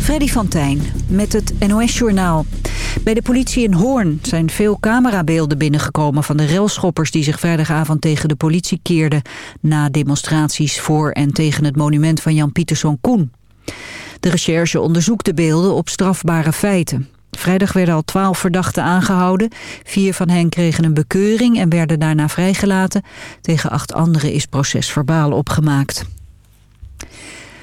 Freddy van met het NOS-journaal. Bij de politie in Hoorn zijn veel camerabeelden binnengekomen... van de railschoppers die zich vrijdagavond tegen de politie keerden... na demonstraties voor en tegen het monument van Jan Pieterszoon Koen. De recherche onderzoekt de beelden op strafbare feiten. Vrijdag werden al twaalf verdachten aangehouden. Vier van hen kregen een bekeuring en werden daarna vrijgelaten. Tegen acht anderen is procesverbaal opgemaakt.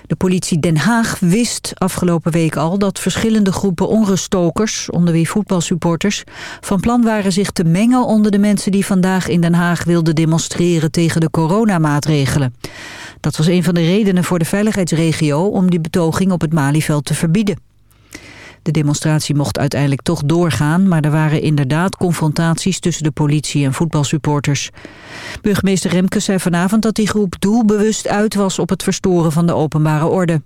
De politie Den Haag wist afgelopen week al dat verschillende groepen onruststokers, onder wie voetbalsupporters, van plan waren zich te mengen onder de mensen die vandaag in Den Haag wilden demonstreren tegen de coronamaatregelen. Dat was een van de redenen voor de veiligheidsregio om die betoging op het Malieveld te verbieden. De demonstratie mocht uiteindelijk toch doorgaan... maar er waren inderdaad confrontaties tussen de politie en voetbalsupporters. Burgemeester Remkes zei vanavond dat die groep doelbewust uit was... op het verstoren van de openbare orde.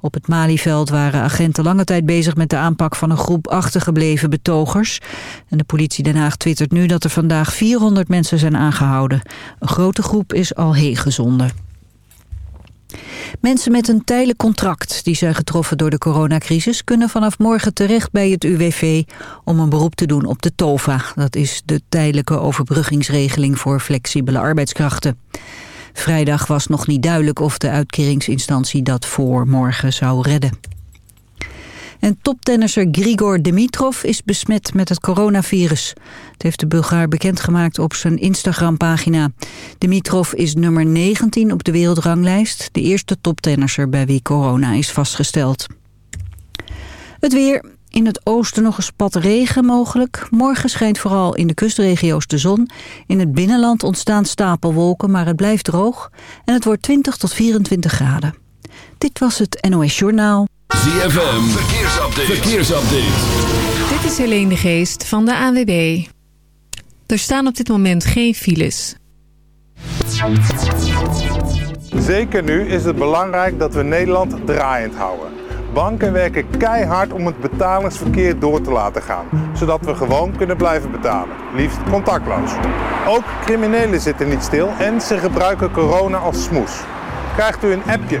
Op het Malieveld waren agenten lange tijd bezig met de aanpak van een groep achtergebleven betogers. En de politie Den Haag twittert nu dat er vandaag 400 mensen zijn aangehouden. Een grote groep is al heen gezonden. Mensen met een tijdelijk contract die zijn getroffen door de coronacrisis... kunnen vanaf morgen terecht bij het UWV om een beroep te doen op de TOVA. Dat is de tijdelijke overbruggingsregeling voor flexibele arbeidskrachten. Vrijdag was nog niet duidelijk of de uitkeringsinstantie dat voor morgen zou redden. En toptennisser Grigor Dimitrov is besmet met het coronavirus. Het heeft de Bulgaar bekendgemaakt op zijn Instagram-pagina. Dimitrov is nummer 19 op de wereldranglijst. De eerste toptennisser bij wie corona is vastgesteld. Het weer. In het oosten nog een spat regen mogelijk. Morgen schijnt vooral in de kustregio's de zon. In het binnenland ontstaan stapelwolken, maar het blijft droog. En het wordt 20 tot 24 graden. Dit was het NOS Journaal. ZFM, verkeersupdate. verkeersupdate. Dit is Helene de Geest van de ANWB. Er staan op dit moment geen files. Zeker nu is het belangrijk dat we Nederland draaiend houden. Banken werken keihard om het betalingsverkeer door te laten gaan, zodat we gewoon kunnen blijven betalen, liefst contactloos. Ook criminelen zitten niet stil en ze gebruiken corona als smoes. Krijgt u een appje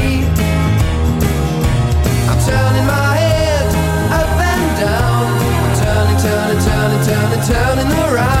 Turning, around,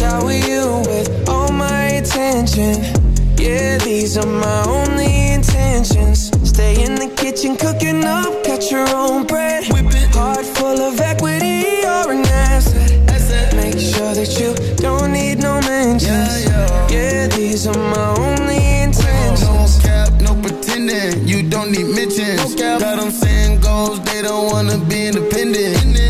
Shower you with all my attention. Yeah, these are my only intentions. Stay in the kitchen, cooking up, cut your own bread. Heart full of equity, you're an asset. Make sure that you don't need no mentions. Yeah, these are my only intentions. No cap, no pretending. You don't need mentions. Got them saying goals, they don't wanna be independent.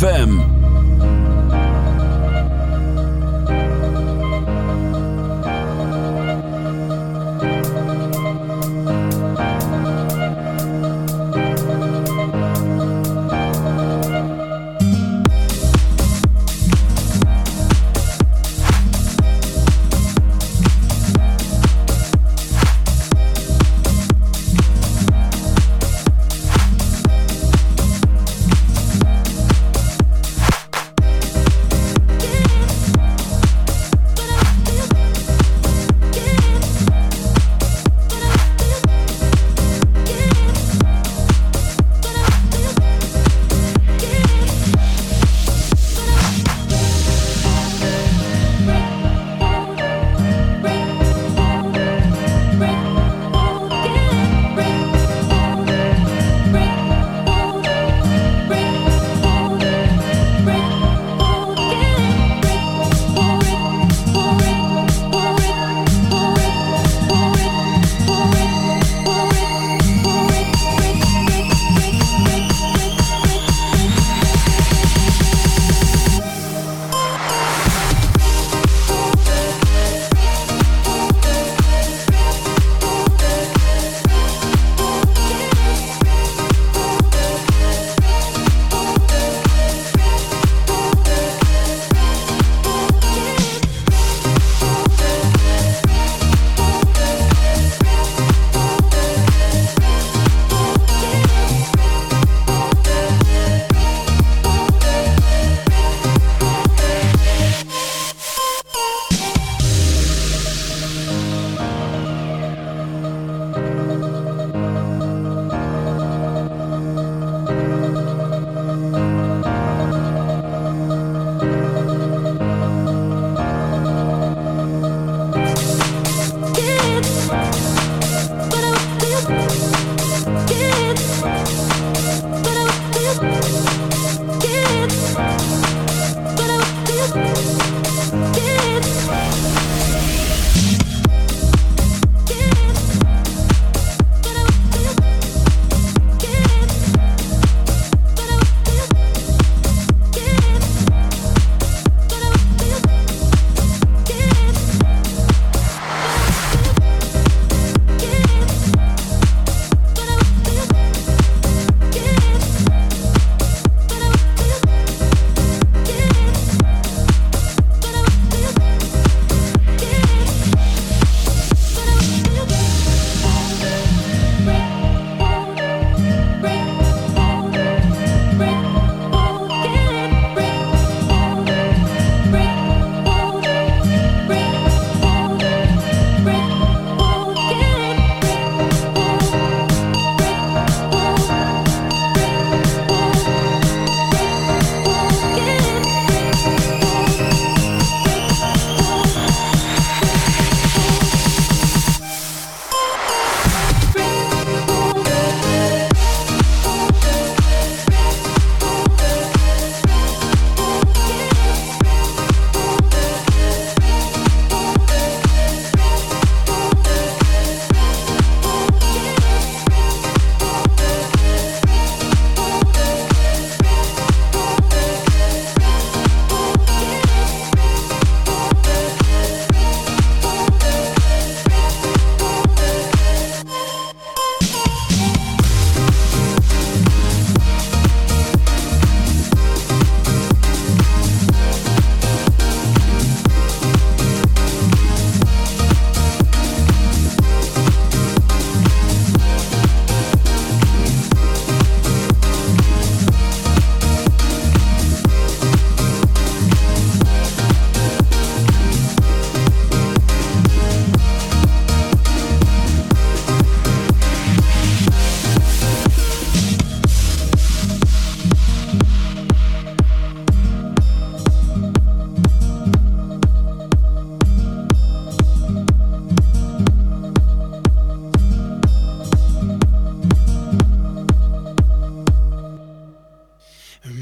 ZFM.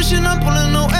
wishing I'm pulling no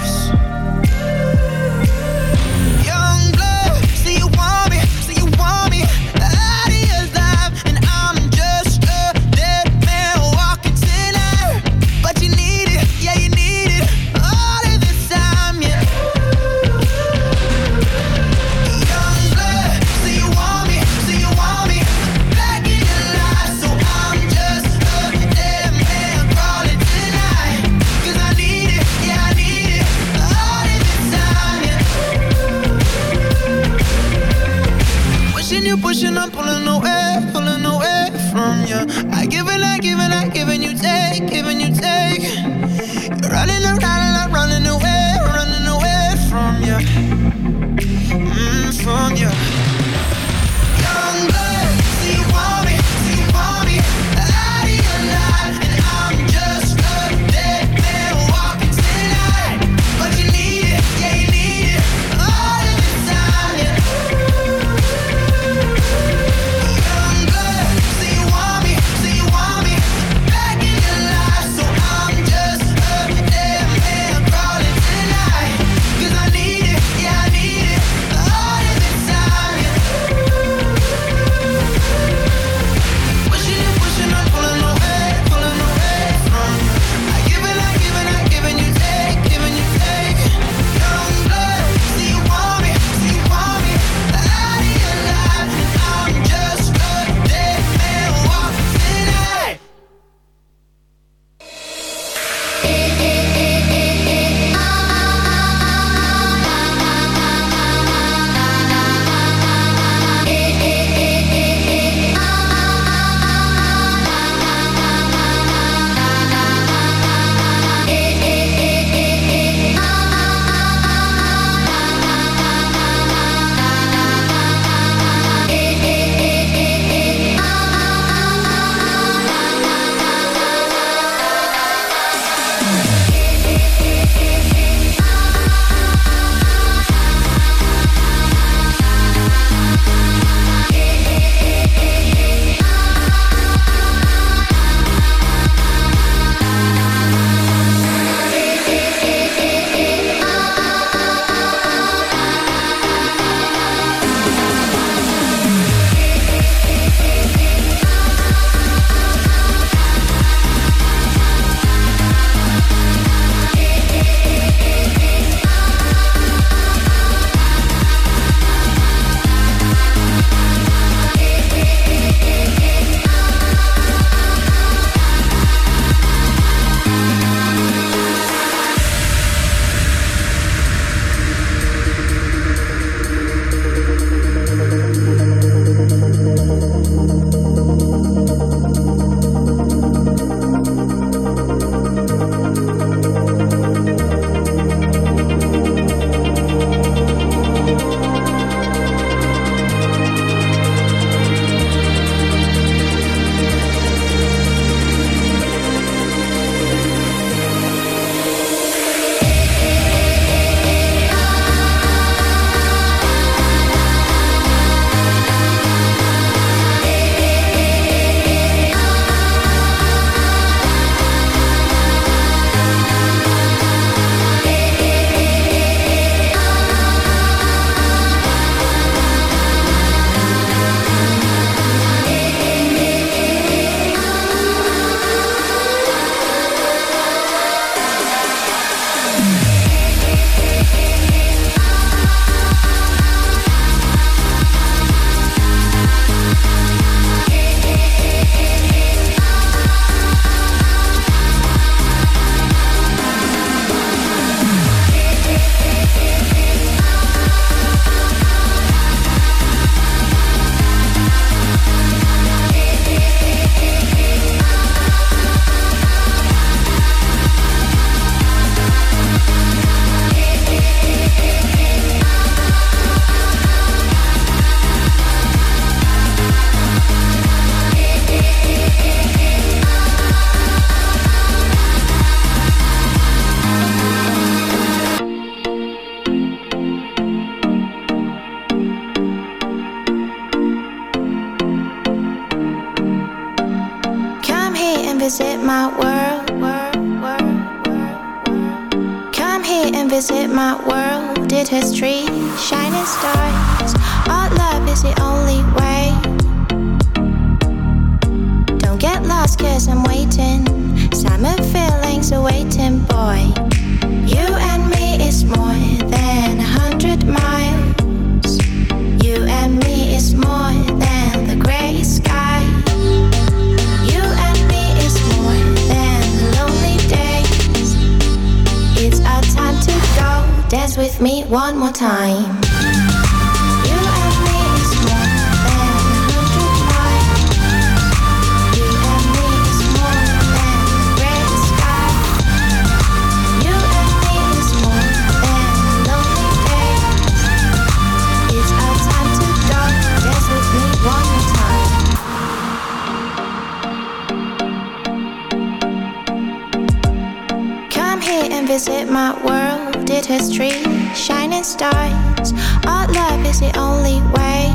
history, shining stars. Our love is the only way.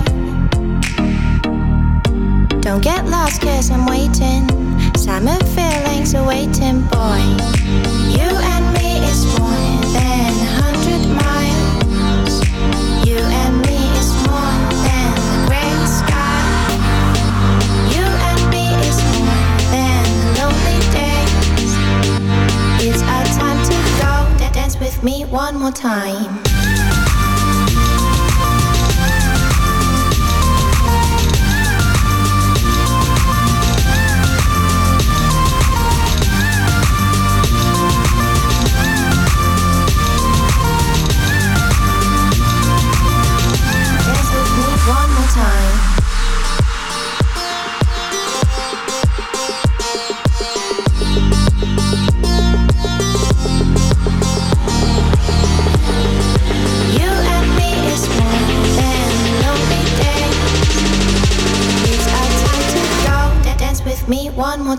Don't get lost, cause I'm waiting. Summer feelings are waiting, boy. You and me is one. me one more time.